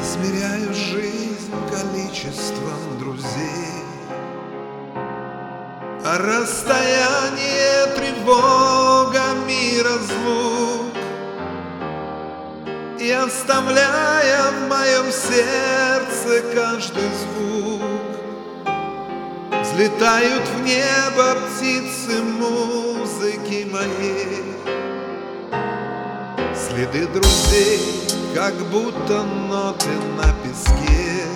измеряю жизнь количеством друзей. А расстояние тревогами разлук И оставляя в моем сердце каждый звук. Взлетают в небо птицы музыки моей Следы друзей как будто ноты на песке.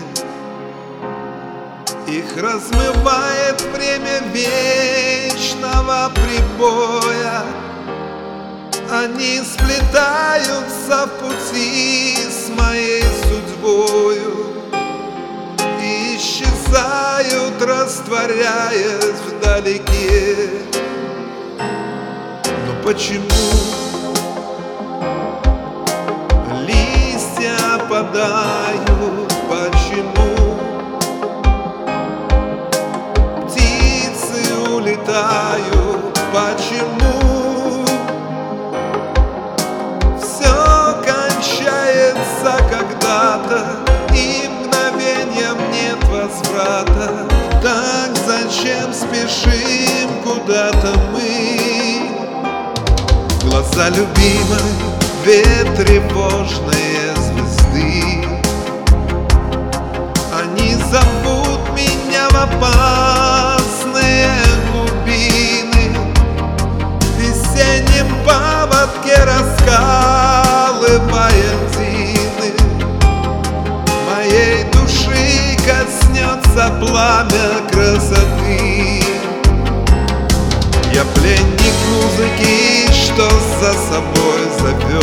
Их размывает время вечного прибоя. Они сплетаются в пути с моей судьбою И исчезают, растворяясь вдалеке. Но почему пропадаю, почему Птицы улетают, почему Все кончается когда-то И мгновением нет возврата. Так зачем спешим куда-то мы? Глаза любимой, две тревожные звезды Они зовут меня в опасные глубины. В весеннем паводке раскалывая дины Моей души коснется пламя красоты. Я пленник музыки, что за собой зовет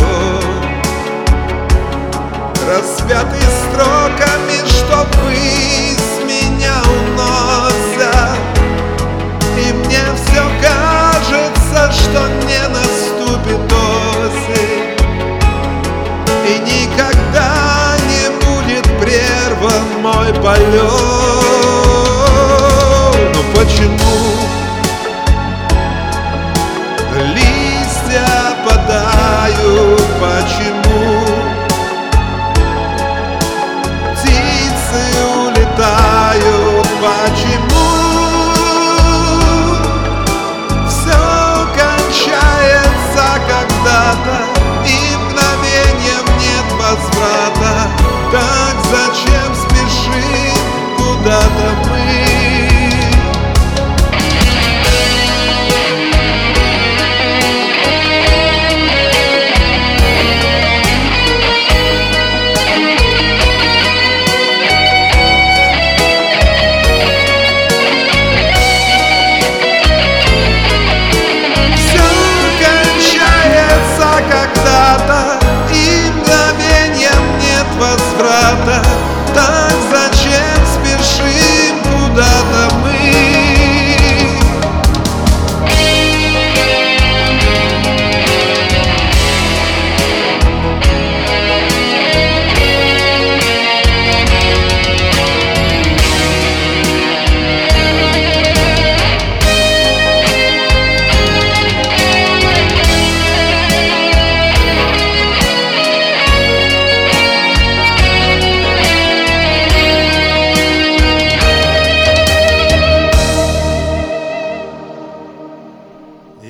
полет. Но почему куда-то мы?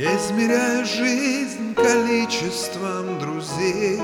Я измеряю жизнь количеством друзей